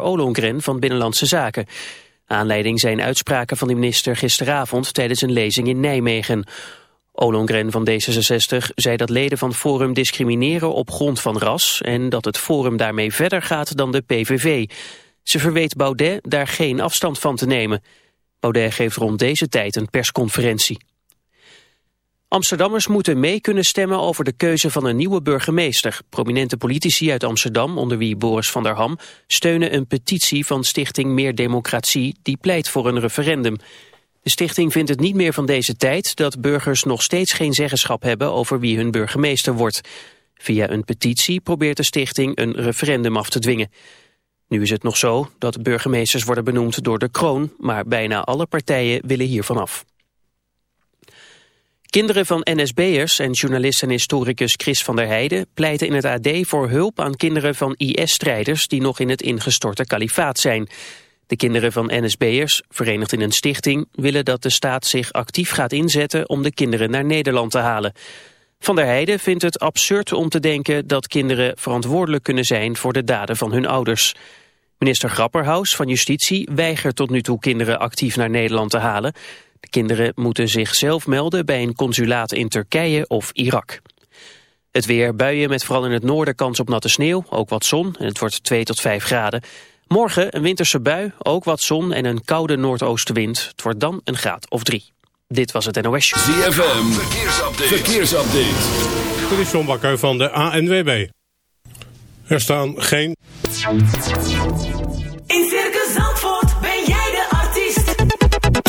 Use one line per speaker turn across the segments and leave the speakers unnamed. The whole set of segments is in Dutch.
Ollongren van Binnenlandse Zaken. Aanleiding zijn uitspraken van de minister gisteravond tijdens een lezing in Nijmegen. Ollongren van D66 zei dat leden van Forum discrimineren op grond van ras... en dat het Forum daarmee verder gaat dan de PVV. Ze verweet Baudet daar geen afstand van te nemen. Baudet geeft rond deze tijd een persconferentie. Amsterdammers moeten mee kunnen stemmen over de keuze van een nieuwe burgemeester. Prominente politici uit Amsterdam, onder wie Boris van der Ham, steunen een petitie van Stichting Meer Democratie die pleit voor een referendum. De stichting vindt het niet meer van deze tijd dat burgers nog steeds geen zeggenschap hebben over wie hun burgemeester wordt. Via een petitie probeert de stichting een referendum af te dwingen. Nu is het nog zo dat burgemeesters worden benoemd door de kroon, maar bijna alle partijen willen hiervan af. Kinderen van NSB'ers en journalist en historicus Chris van der Heijden pleiten in het AD voor hulp aan kinderen van IS-strijders die nog in het ingestorte kalifaat zijn. De kinderen van NSB'ers, verenigd in een stichting, willen dat de staat zich actief gaat inzetten om de kinderen naar Nederland te halen. Van der Heijden vindt het absurd om te denken dat kinderen verantwoordelijk kunnen zijn voor de daden van hun ouders. Minister Grapperhaus van Justitie weigert tot nu toe kinderen actief naar Nederland te halen. De kinderen moeten zichzelf melden bij een consulaat in Turkije of Irak. Het weer buien met vooral in het noorden kans op natte sneeuw, ook wat zon en het wordt 2 tot 5 graden. Morgen een winterse bui, ook wat zon en een koude noordoostenwind. Het wordt dan een graad of 3. Dit was het NOS Show.
ZFM, verkeersupdate. verkeersupdate.
Dit is John Bakker van de ANWB. Er staan geen...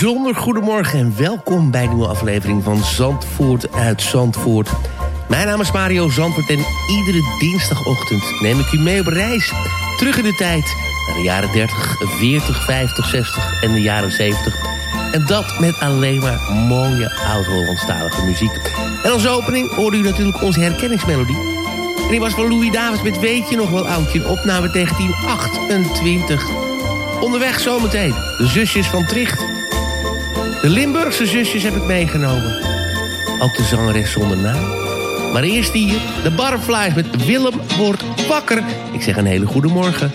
Bijzonder goedemorgen en welkom bij een nieuwe aflevering van Zandvoort uit Zandvoort. Mijn naam is Mario Zandvoort en iedere dinsdagochtend neem ik u mee op reis. Terug in de tijd naar de jaren 30, 40, 50, 60 en de jaren 70. En dat met alleen maar mooie oud-Hollandstalige muziek. En als opening hoorde u natuurlijk onze herkenningsmelodie. En die was van Louis Davids met Weet je nog wel oudje, een opname 1928. Onderweg zometeen, de zusjes van Tricht. De Limburgse zusjes heb ik meegenomen. Ook de zangeres zonder naam. Maar eerst hier, de Barflies met Willem wordt wakker. Ik zeg een hele goede morgen.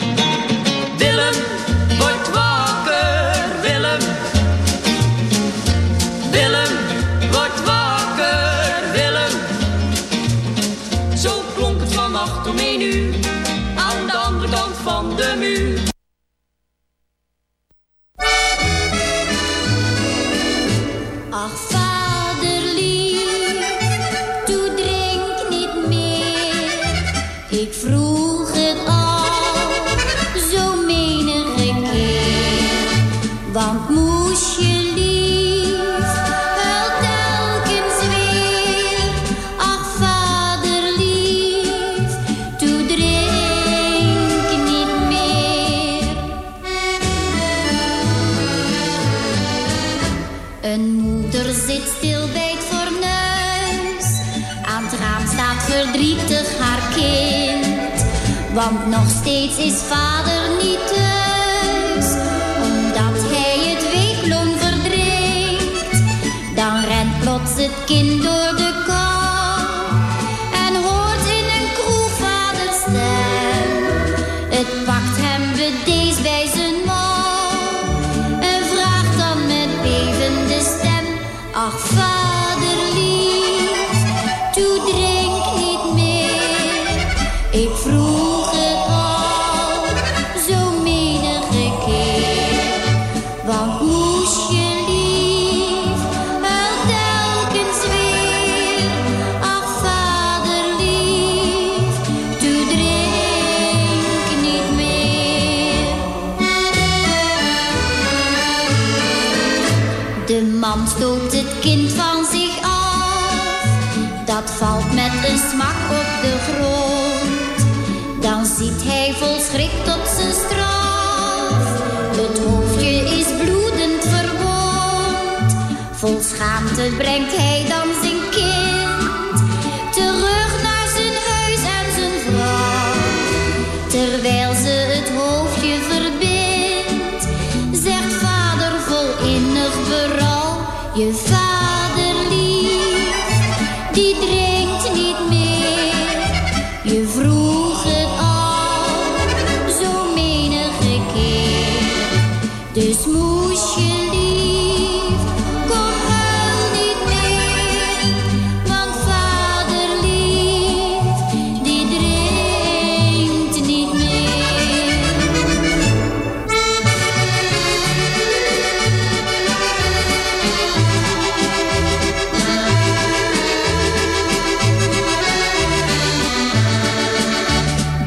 Maanden brengt hij dan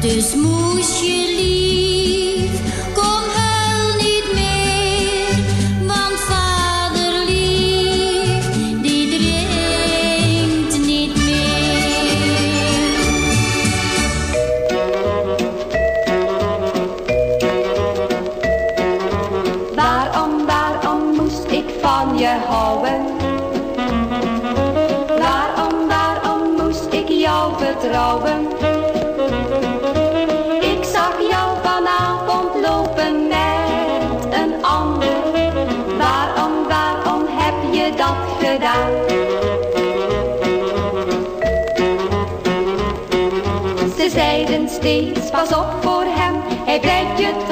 Ты смущен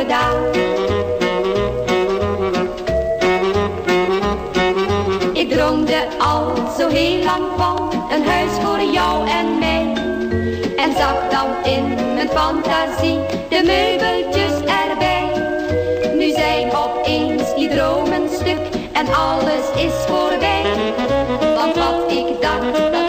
gedaan. Ik droomde al zo heel lang van een huis voor jou en mij. En zag dan in mijn fantasie de meubeltjes erbij. Nu zijn opeens die dromen stuk en alles is voorbij. Want wat ik dacht...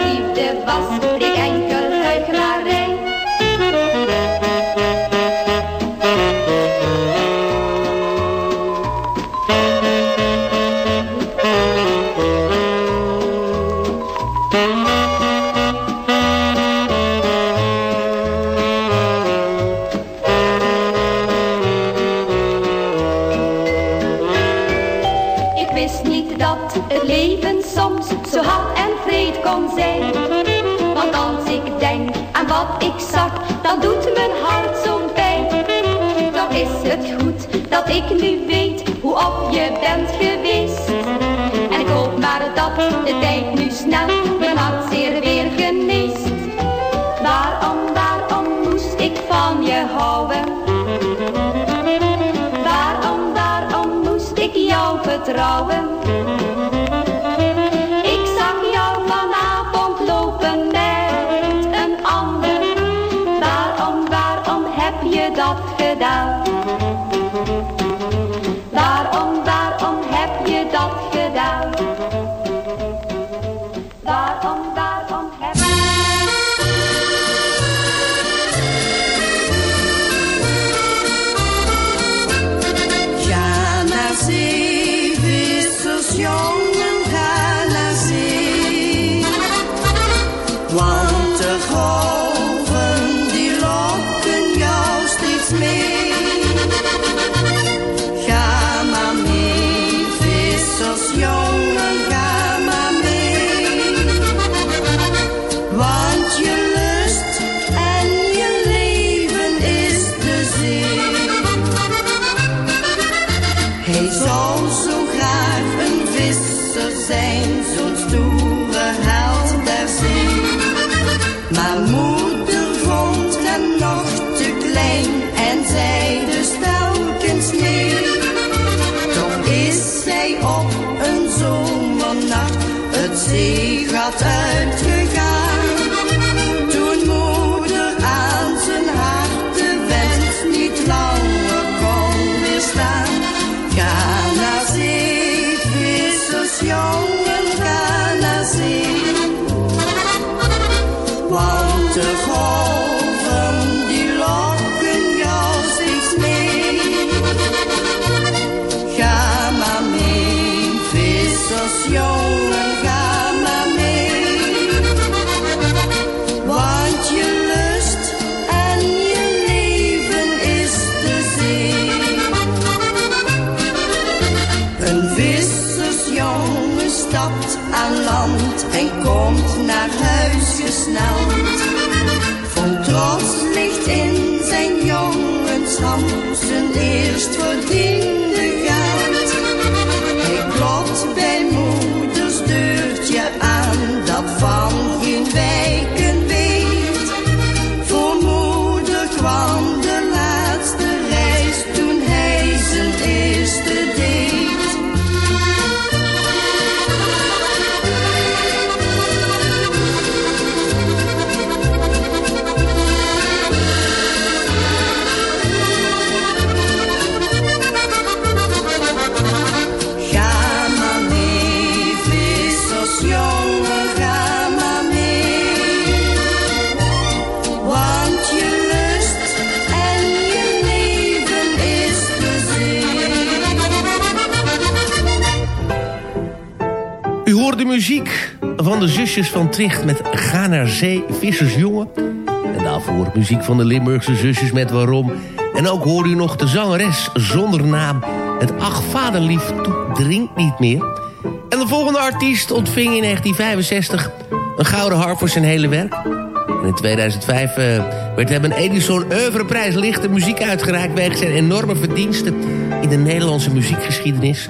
Saints und du. De
muziek van de zusjes van Tricht met Ga naar zee, vissersjongen. En daarvoor muziek van de Limburgse zusjes met Waarom. En ook hoorde u nog de zangeres zonder naam. Het Ach Vaderlief drinkt niet meer. En de volgende artiest ontving in 1965 een gouden harp voor zijn hele werk. En in 2005 eh, werd hem een Edison Oeuvreprijs lichte muziek uitgereikt... wegens zijn enorme verdiensten in de Nederlandse muziekgeschiedenis.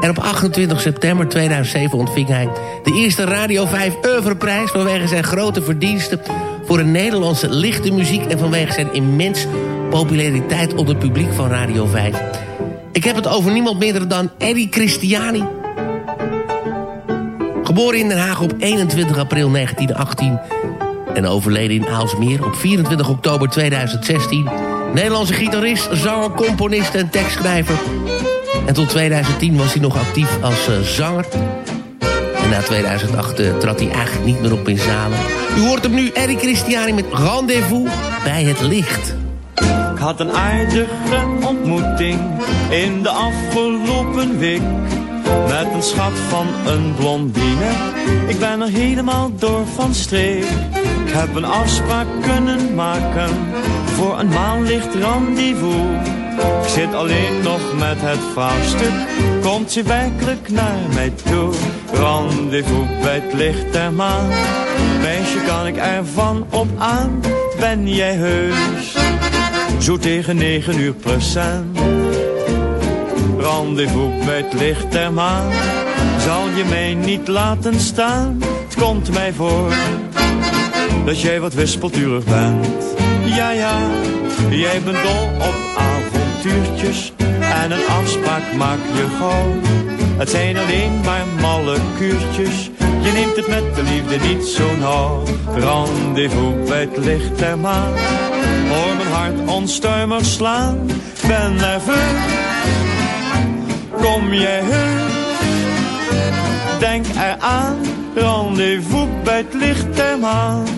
En op 28 september 2007 ontving hij de eerste Radio 5 Oeuvreprijs... vanwege zijn grote verdiensten voor een Nederlandse lichte muziek... en vanwege zijn immens populariteit onder het publiek van Radio 5. Ik heb het over niemand minder dan Eddie Christiani. Geboren in Den Haag op 21 april 1918 en overleden in Aalsmeer op 24 oktober 2016. Nederlandse gitarist, zanger, componist en tekstschrijver. En tot 2010 was hij nog actief als uh, zanger. En na 2008 uh, trad hij eigenlijk niet meer op in zalen. U hoort hem nu, Eric Christiani met Rendezvous bij het licht.
Ik had een aardige ontmoeting in de afgelopen week. Met een schat van een blondine. Ik ben er helemaal door van streek. Ik heb een afspraak kunnen maken voor een maanlicht rendezvous. Ik zit alleen nog met het vraagstuk. Komt ze werkelijk naar mij toe? Rendezvous bij het licht der maan. Meisje, kan ik ervan op aan? Ben jij heus? Zo tegen negen uur procent. Rendezvous bij het licht der maan. Zal je mij niet laten staan? Het komt mij voor dat jij wat wispelturig bent. Ja, ja, jij bent dol op En een afspraak maak je gauw. Het zijn alleen maar malle kuurtjes. Je neemt het met de liefde niet zo nauw. Rendezvous bij het licht der maan. Hoor mijn hart onstuimig slaan. Ben nerveus. Kom jij heus? Denk eraan. Rendezvous bij het licht der maan.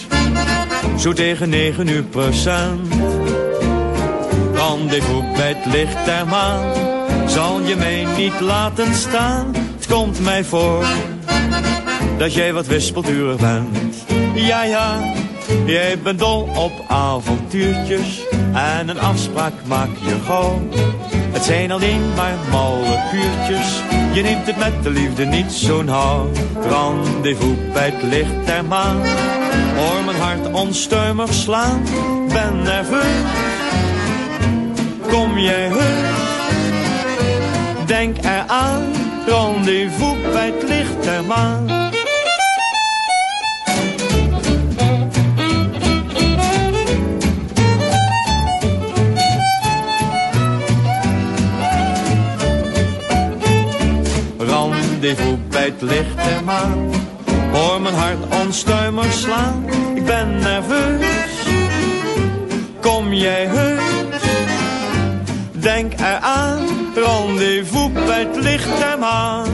Zo tegen negen uur procent. Rendezvous bij het licht der maan. Zal je mij niet laten staan? Het komt mij voor dat jij wat wispelturig bent. Ja, ja, jij bent dol op avontuurtjes. En een afspraak maak je gauw. Het zijn alleen maar malle kuurtjes. Je neemt het met de liefde niet zo nauw. Rendezvous bij het licht der maan. Hoor mijn hart onstuimig slaan. Ben nerveus. Kom jij heus? Denk eraan. Rendezvous bij het licht der maan. Rendezvous bij het licht der maan. Hoor mijn hart onstuimig slaan, ik ben nerveus. Kom jij heus? Denk eraan, rendezvous bij het licht der maan.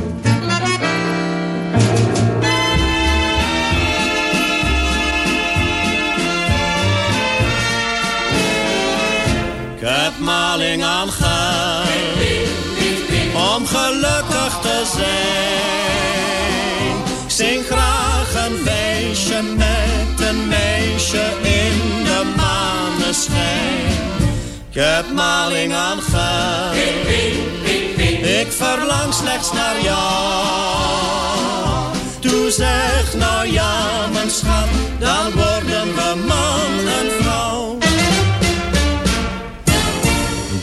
Ik heb maling aan geld om zijn. Ik zing graag een feestje met een meisje in de maneschijn. Ik heb maling aan geld, ik verlang slechts naar jou. Toe zeg nou ja, mijn schat, dan worden we man en vrouw.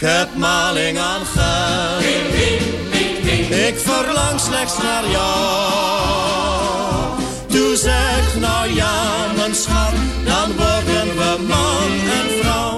ik heb maling aan geld. Ik verlang slechts naar jou. Toe zeg nou ja, mijn schat, dan worden we man en vrouw.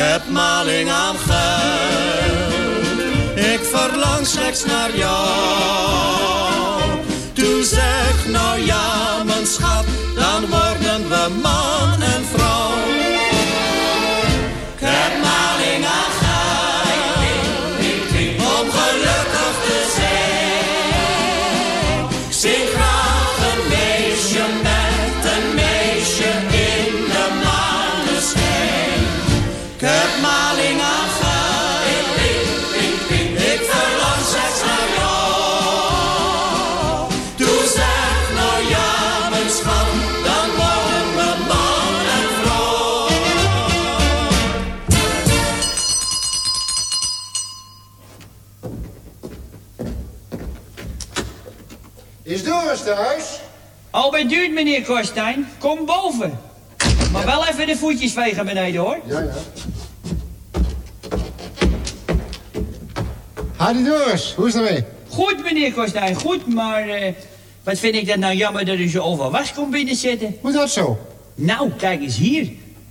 Heb maling aan geld, ik verlang slechts naar jou. Toe zeg nou ja, mijn schat, dan worden we man en vrouw.
Is Doris thuis?
Al bij duurt, meneer Korstijn. Kom boven. Maar wel even de voetjes vegen beneden, hoor.
Ja, ja. Hadi Doris, hoe is het ermee?
Goed, meneer Korstijn, goed, maar... eh, wat vind ik dat nou jammer dat u zo overwas komt binnenzitten.
Hoe dat zo?
Nou, kijk eens hier.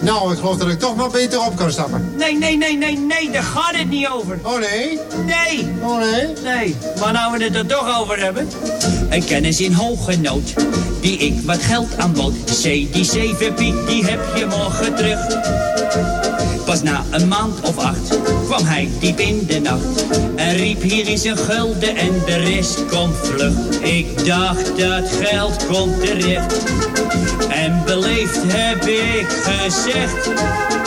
Nou, ik geloof dat ik toch maar beter op kan stappen.
Nee, nee, nee, nee, nee, daar gaat het niet over.
Oh nee?
Nee.
Oh nee?
Nee, maar nou we het er toch over hebben. Een kennis in hoge nood, die ik wat geld aanbood. C, die 7 piek, die heb je morgen terug. Pas na een maand of acht kwam hij diep in de nacht. En riep hier is een gulden en de rest komt vlug. Ik dacht dat geld komt terecht. En beleefd heb ik gezegd.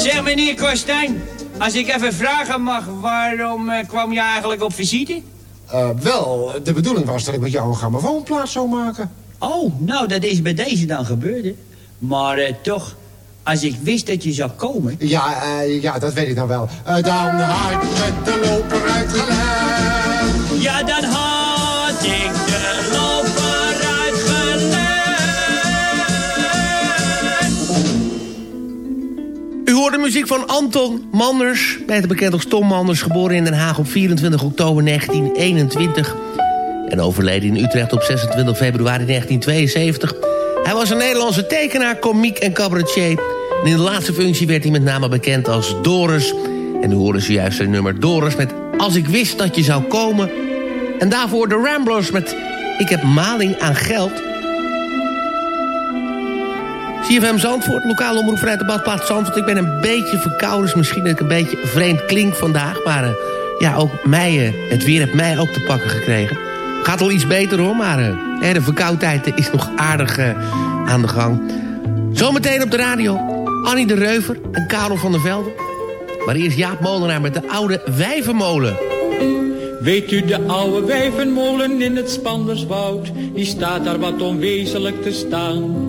Zeg meneer Kostijn, als ik even vragen mag, waarom eh, kwam je eigenlijk op visite?
Eh, wel, de bedoeling was dat ik met jou een grammofoonplaat zou maken.
Oh, nou dat is bij deze dan gebeurd, hè? Maar eh, toch, als ik wist dat je zou komen...
Ja, ja, dat weet ik dan wel. Dan had ik met de loper uitgelegd.
Ja, dan had ik
hoort de muziek van Anton Manders, beter bekend als Tom Manders... geboren in Den Haag op 24 oktober 1921... en overleden in Utrecht op 26 februari 1972. Hij was een Nederlandse tekenaar, komiek en cabaretier. In de laatste functie werd hij met name bekend als Doris. En u hoorde zojuist zijn nummer Doris met Als ik wist dat je zou komen... En daarvoor de Ramblers met Ik heb maling aan geld... CFM Zandvoort, lokale omroep vanuit de badplaats Zandvoort. Ik ben een beetje verkouden, dus misschien dat ik een beetje vreemd klink vandaag. Maar uh, ja, ook mij, uh, het weer heeft mij ook te pakken gekregen. Gaat al iets beter hoor, maar uh, de verkoudheid is nog aardig aan de gang. Zometeen op de radio, Annie de Reuver en Karel van der Velde. Maar eerst Jaap Molenaar met de oude wijvenmolen.
Weet u de oude wijvenmolen in het Spanderswoud? Die staat daar wat onwezenlijk te staan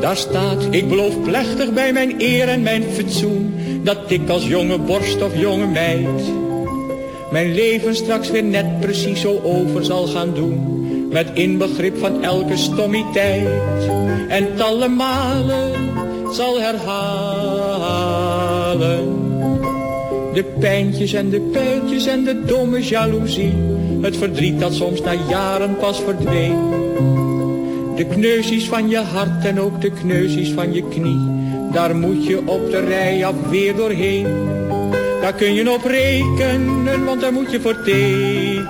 Daar staat, ik beloof plechtig bij mijn eer en mijn fatsoen, dat ik als jonge borst of jonge meid, mijn leven straks weer net precies zo over zal gaan doen. Met inbegrip van elke stommiteit en talle malen zal herhalen. De pijntjes en de pijltjes en de domme jaloezie. Het verdriet dat soms na jaren pas verdween. De kneuzies van je hart en ook de kneuzies van je knie. daar moet je op de rij af weer doorheen. Daar kun je op rekenen, want daar moet je voor tekenen.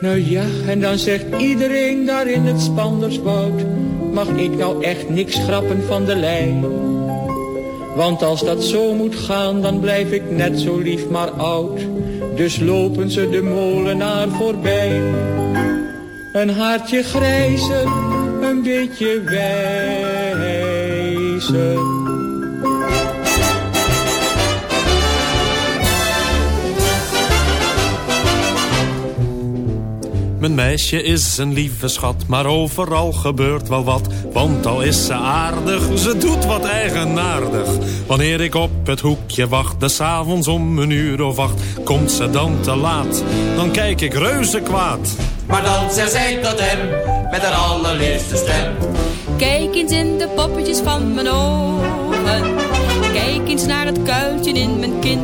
Nou ja, en dan zegt iedereen daar in het Spanderswoud, mag ik nou echt niks schrappen van de lijn? Want als dat zo moet gaan, dan blijf ik net zo lief maar oud. Dus lopen ze de molenaar voorbij. Een haartje grijzer, een beetje wijzer.
Mijn meisje is een lieve schat, maar overal gebeurt wel wat. Want al is ze aardig, ze doet wat eigenaardig. Wanneer ik op het hoekje wacht, des avonds om een uur of acht... komt ze dan te laat, dan kijk ik reuze kwaad.
Maar dan zegt zij tot hem, met haar allerliefste stem.
Kijk eens in de poppetjes van mijn ogen. Kijk eens naar het kuiltje in mijn kin.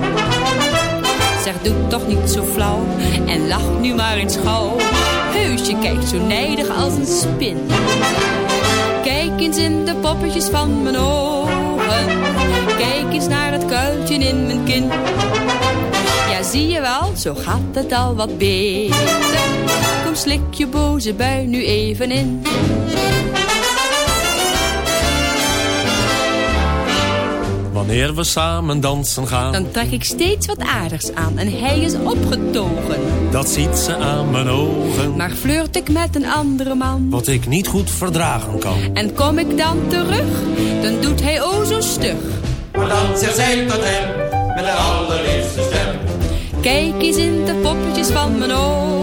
Zeg, doe toch niet zo flauw en lach nu maar eens gauw. Heus, je kijkt zo nijdig als een spin. Kijk eens in de poppetjes van mijn ogen. Kijk eens naar het kuiltje in mijn kin. Ja, zie je wel, zo gaat het al wat beter. Slik je boze bui nu even in.
Wanneer we samen dansen gaan,
Dan trek ik steeds wat aardigs aan en hij is opgetogen.
dat ziet ze aan mijn ogen.
Maar flirt ik met een andere man
Wat ik niet goed verdragen kan.
en kom ik dan terug, dan doet hij o zo stug.
Maar dan zegt zij tot hem, met haar allerliefste stem.
Kijk eens in de poppetjes van mijn ogen.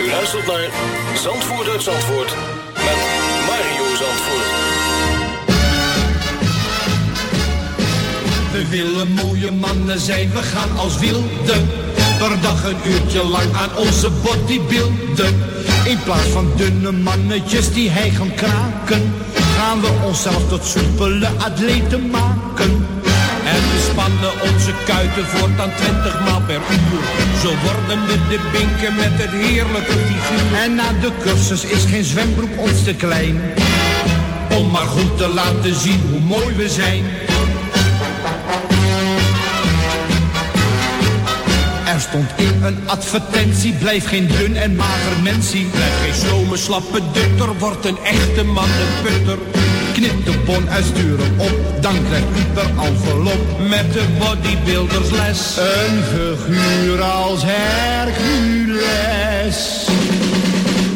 U luistert naar Zandvoort uit Zandvoort met Mario Zandvoort.
We willen mooie mannen zijn, we gaan als wilden. Per dag een uurtje lang aan onze bodybuilden. In plaats van dunne mannetjes die hij gaan kraken, gaan we onszelf tot soepele atleten maken. En we spannen onze kuiten voortaan 20 maal per uur. Zo worden we de binken met het heerlijke figuur. En na de cursus is geen zwembroek ons te klein. Om maar goed te laten zien hoe mooi we zijn. Er stond in een advertentie, blijf geen dun en mager mensie.
Blijf geen slome slappe dutter, wordt een echte mannenputter.
Knip de bon uitsturen op, dan krijgt u per envelop
Met de bodybuildersles.
een figuur als Hercules.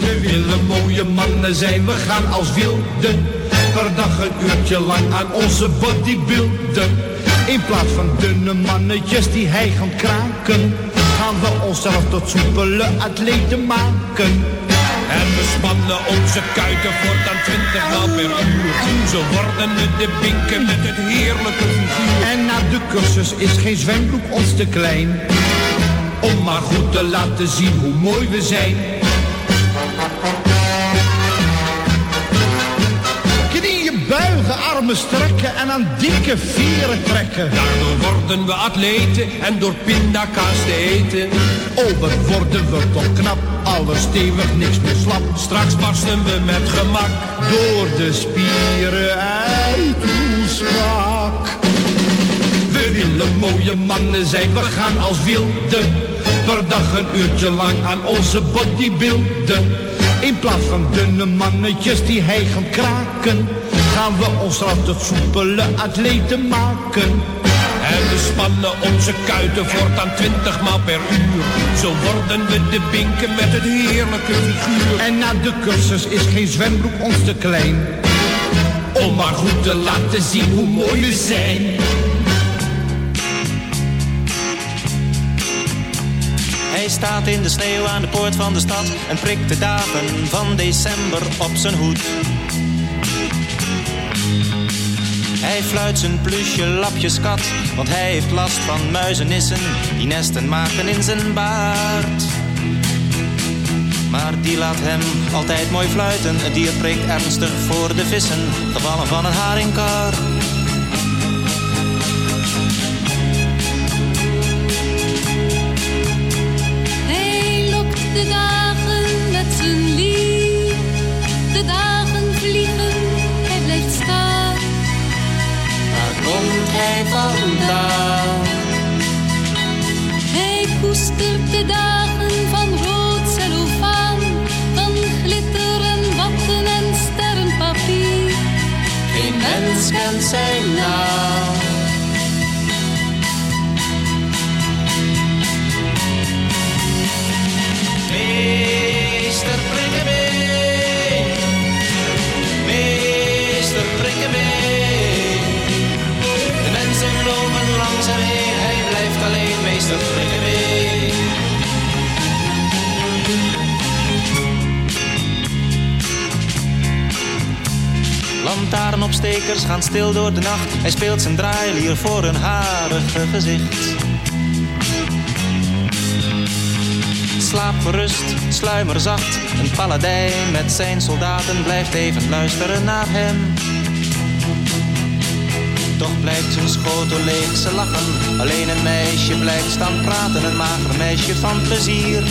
We willen mooie mannen zijn, we gaan als wilden. Per dag een uurtje lang aan onze bodybuilden.
In plaats van dunne mannetjes die hij gaan kraken, gaan we onszelf tot soepele atleten maken.
En we spannen onze kuiten voortaan 20 maal per uur. Zo worden de binken met het heerlijke figuur.
En na de cursus is geen zwembroek ons te klein.
Om maar goed te laten zien hoe mooi we zijn.
Buigen, armen strekken en aan dikke vieren trekken.
Daardoor worden we atleten en door pindakaas te eten.
Oh, wat worden we toch knap, alles stevig, niks meer slap.
Straks barsten we met gemak
Door de spieren uit ons strak.
We willen mooie mannen zijn, we gaan als wilden. Per dag een uurtje lang aan onze bodybuilden.
In plaats van dunne mannetjes die hij gaan kraken, gaan we onszelf tot soepele atleten maken.
En we spannen onze kuiten voortaan 20 maal per uur. Zo worden we de binken met het heerlijke figuur.
En na de cursus is geen zwembroek ons te klein.
Om maar goed te laten zien hoe mooi we zijn.
Hij staat in de sneeuw aan de poort van de stad en prikt de dagen van december op zijn hoed. Hij fluit zijn plusje lapjes kat, want hij heeft last van muizenissen die nesten maken in zijn baard. Maar die laat hem altijd mooi fluiten, het dier prikt ernstig voor de vissen, gevallen van een haringkar.
Hij lokt de dagen hij koestert de dagen van rood cellofaan. Van glitter en watten en sterrenpapier.
Geen mens kent zijn naam. Lantaarnopstekers gaan stil door de nacht. Hij speelt zijn draailier voor een harige gezicht. Slaap gerust, sluimer zacht. Een paladijn met zijn soldaten blijft even luisteren naar hem. Toch blijft zijn schotel ze lachen. Alleen een meisje blijft staan praten, een mager meisje van plezier.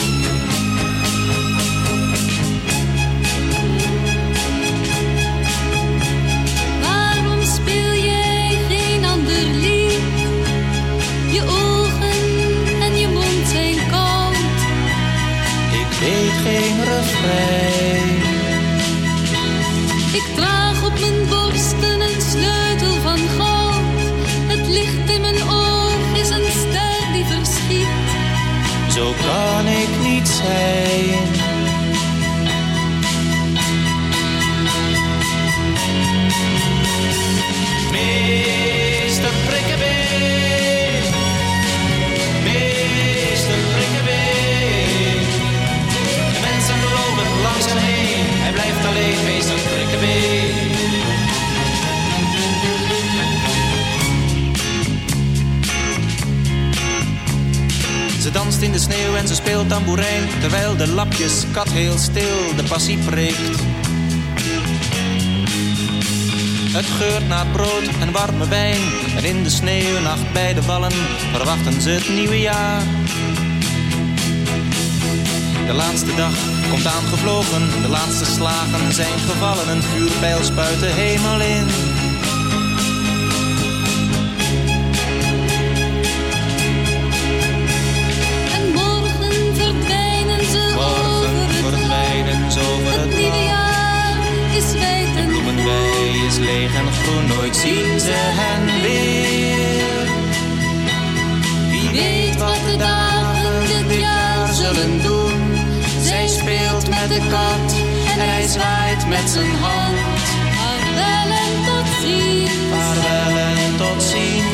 En
ze speelt tamboerijn, terwijl de lapjes kat heel stil de passie preekt. Het geurt naar brood en warme wijn. En in de sneeuwnacht bij de vallen verwachten ze het nieuwe jaar. De laatste dag komt aangevlogen, de laatste slagen zijn gevallen. Een vuurpijl spuit de hemel in. Leeg en groen, nooit zien ze hen weer. Wie weet wat de dagen dit jaar zullen doen. Zij speelt met de kat en hij zwaait met zijn hand.
Vaarwel en tot ziens.
Vaarwel en tot ziens.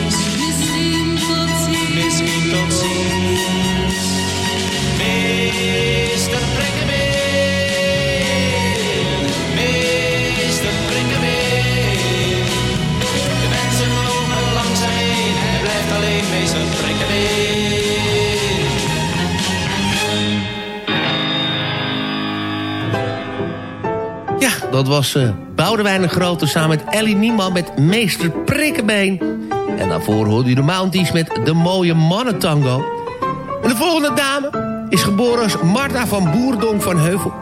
Dat was uh, Boudewijn de Grote samen met Ellie Nieman met Meester Prikkenbeen. En daarvoor hoorde u de Mounties met de mooie mannentango. En de volgende dame is geboren als Marta van Boerdonk van Heuvel.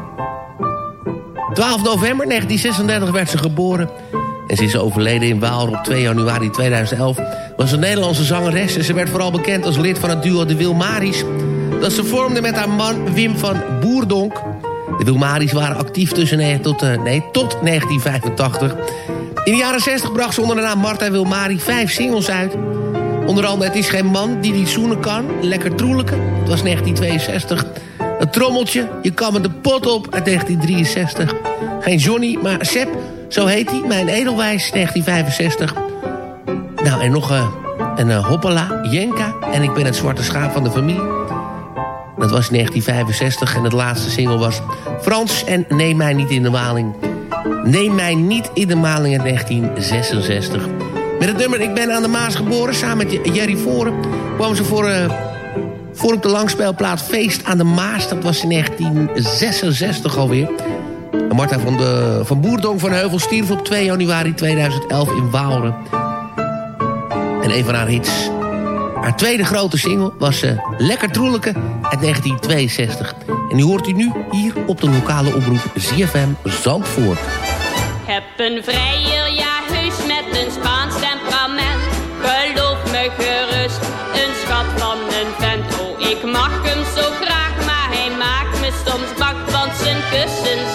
12 november 1936 werd ze geboren. En ze is overleden in Waal op 2 januari 2011. Was een Nederlandse zangeres en ze werd vooral bekend als lid van het duo De Wilmaris. Dat ze vormde met haar man Wim van Boerdonk. De Wilmaris waren actief tussen tot, uh, nee, tot 1985. In de jaren 60 bracht ze onder de naam Marta Wilmari vijf singles uit. Onder andere Het is geen man die niet zoenen kan. Lekker troelijke. Het was 1962. Het trommeltje. Je kan me de pot op uit 1963. Geen Johnny, maar Sepp. Zo heet hij. Mijn edelwijs 1965. Nou, en nog uh, een uh, Hoppala, Jenka. En ik ben het zwarte schaap van de familie. Dat was 1965 en het laatste single was Frans en Neem mij niet in de maling. Neem mij niet in de maling in 1966. Met het nummer Ik ben aan de Maas geboren, samen met Jerry Voren... kwam ze voor, uh, voor op de langspeelplaat Feest aan de Maas. Dat was in 1966 alweer. En Marta van, de, van Boerdonk van Heuvel stierf op 2 januari 2011 in Waalre. En een van haar hits haar tweede grote single was uh, Lekker Troelijke uit 1962. En die hoort u nu hier op de lokale omroep ZFM Zandvoort.
Heb een vrijer, ja heus met een Spaans temperament. Geloof me gerust, een schat van een vent. Oh, ik mag hem zo graag, maar hij maakt me soms bak. Want zijn kussen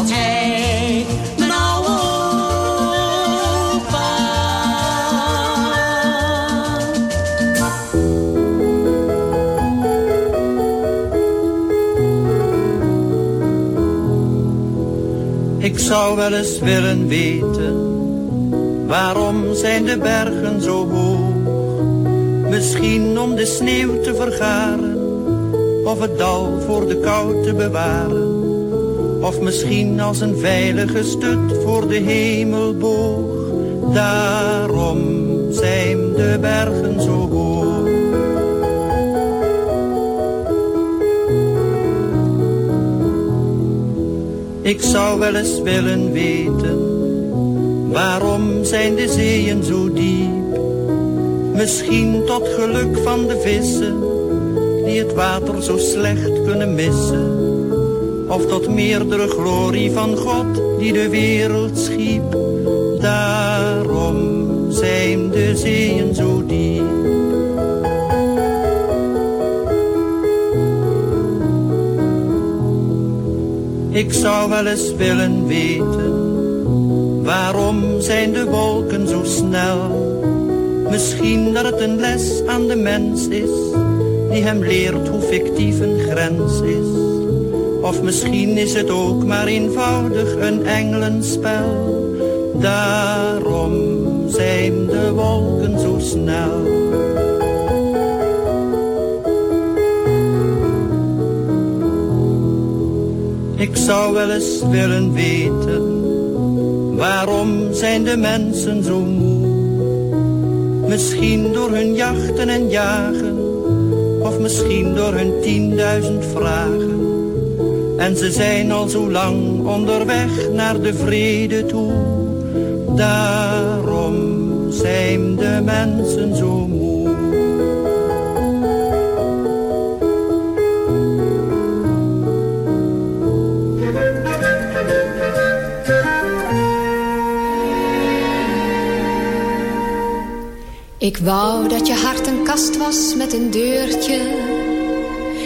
Ik zou wel eens willen weten, waarom zijn de bergen zo hoog? Misschien om de sneeuw te vergaren, of het dal voor de kou te bewaren. Of misschien als een veilige stut voor de hemelboog. Daarom zijn de bergen zo hoog. Ik zou wel eens willen weten, waarom zijn de zeeën zo diep? Misschien tot geluk van de vissen, die het water zo slecht kunnen missen. Of tot meerdere glorie van God, die de wereld schiep. Daarom zijn de zeeën zo diep. Ik zou wel eens willen weten, waarom zijn de wolken zo snel? Misschien dat het een les aan de mens is, die hem leert hoe fictief een grens is. Of misschien is het ook maar eenvoudig een engelenspel. Daarom zijn de wolken zo snel. Ik zou wel eens willen weten, waarom zijn de mensen zo moe? Misschien door hun jachten en jagen, of misschien door hun tienduizend vragen. En ze zijn al zo lang onderweg naar de vrede toe. Daarom zijn de mensen zo moe.
Ik wou dat je hart een kast was met een deurtje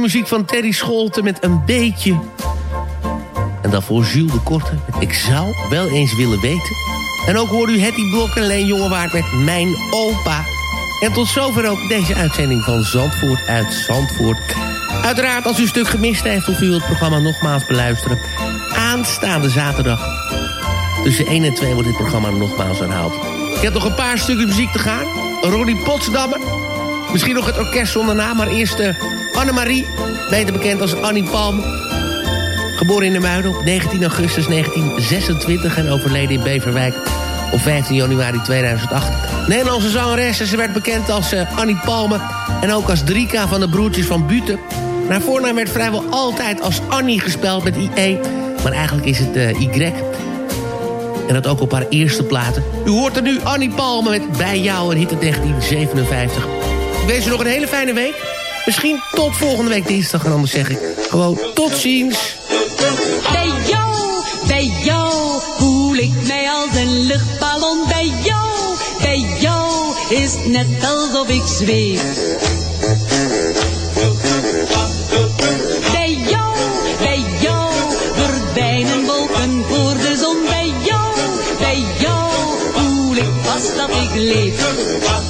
muziek van Terry Scholten met een beetje. En daarvoor Jules de Korte met Ik zou wel eens willen weten. En ook hoorde u Hetty Blok en Leen Jongewaard met Mijn Opa. En tot zover ook deze uitzending van Zandvoort uit Zandvoort. Uiteraard, als u een stuk gemist heeft... of u het programma nogmaals beluisteren... aanstaande zaterdag tussen 1 en 2 wordt dit programma nogmaals herhaald. Ik heb nog een paar stukken muziek te gaan. Ronnie Potsdammer. Misschien nog het orkest zonder naam, maar eerst uh, Annemarie. Beter bekend als Annie Palm. Geboren in de Muiden op 19 augustus 1926 en overleden in Beverwijk op 15 januari 2008. Nederlandse zangeres en ze werd bekend als uh, Annie Palme... en ook als Drika van de broertjes van Buten. Haar voornaam werd vrijwel altijd als Annie gespeld met IE... maar eigenlijk is het uh, Y. En dat ook op haar eerste platen. U hoort er nu Annie Palme met Bij jou, een hit in 1957. Ik wens u nog een hele fijne week. Misschien tot volgende week dinsdag. En anders zeg ik gewoon tot ziens.
Bij jou, bij jou voel ik mij als een luchtballon. Bij jou, bij jou is het net alsof ik zweef. Bij jou, bij jou verdwijnen wolken voor de zon. Bij jou, bij jou voel ik vast dat ik leef.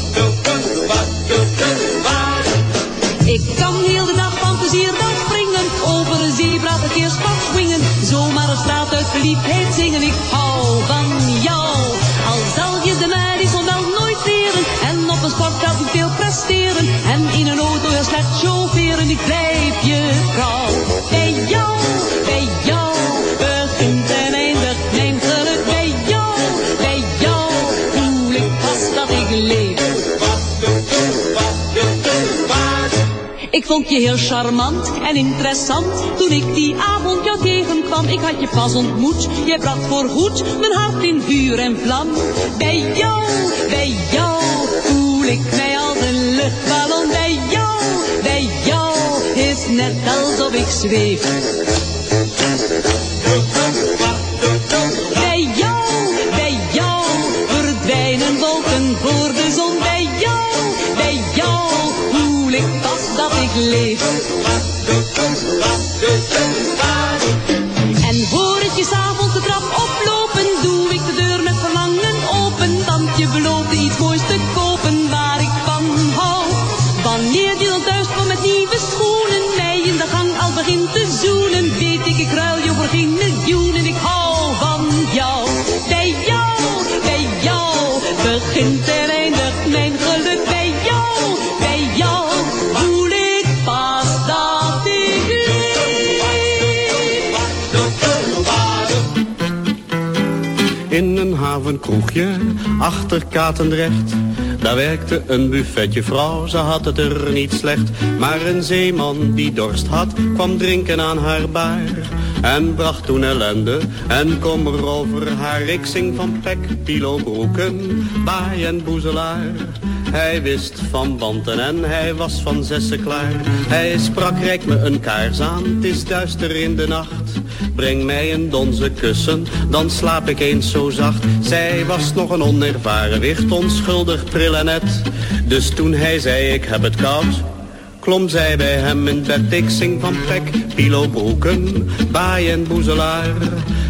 Vond je heel charmant en interessant toen ik die avond jou tegenkwam. Ik had je pas ontmoet, jij bracht voorgoed mijn hart in vuur en vlam. Bij jou, bij jou voel ik mij als een luchtballon. Bij jou, bij jou is net alsof ik zweef. Dat
havenkroegje, achter Katendrecht. Daar werkte een buffetje vrouw, ze had het er niet slecht. Maar een zeeman die dorst had, kwam drinken aan haar baar. en bracht toen ellende en kom erover haar. Ik zing van pek, pilo, broeken, baai en boezelaar. Hij wist van wanten en hij was van zessen klaar. Hij sprak, rijk me een kaars aan, het is duister in de nacht. Breng mij een donze kussen, dan slaap ik eens zo zacht. Zij was nog een onervaren wicht, onschuldig, pril net. Dus toen hij zei, ik heb het koud klom zij bij hem in bed. Ik van pek, pilo, broeken, baai en boezelaar.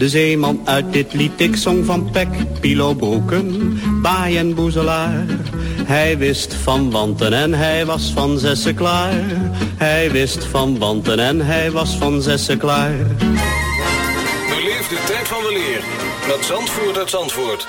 de zeeman uit dit lied, ik zong van pek, pilo, broeken, baai boezelaar. Hij wist van wanten en hij was van zessen klaar. Hij wist van wanten en hij was van zessen klaar.
Beleef de tijd van de leer met Zandvoort uit Zandvoort.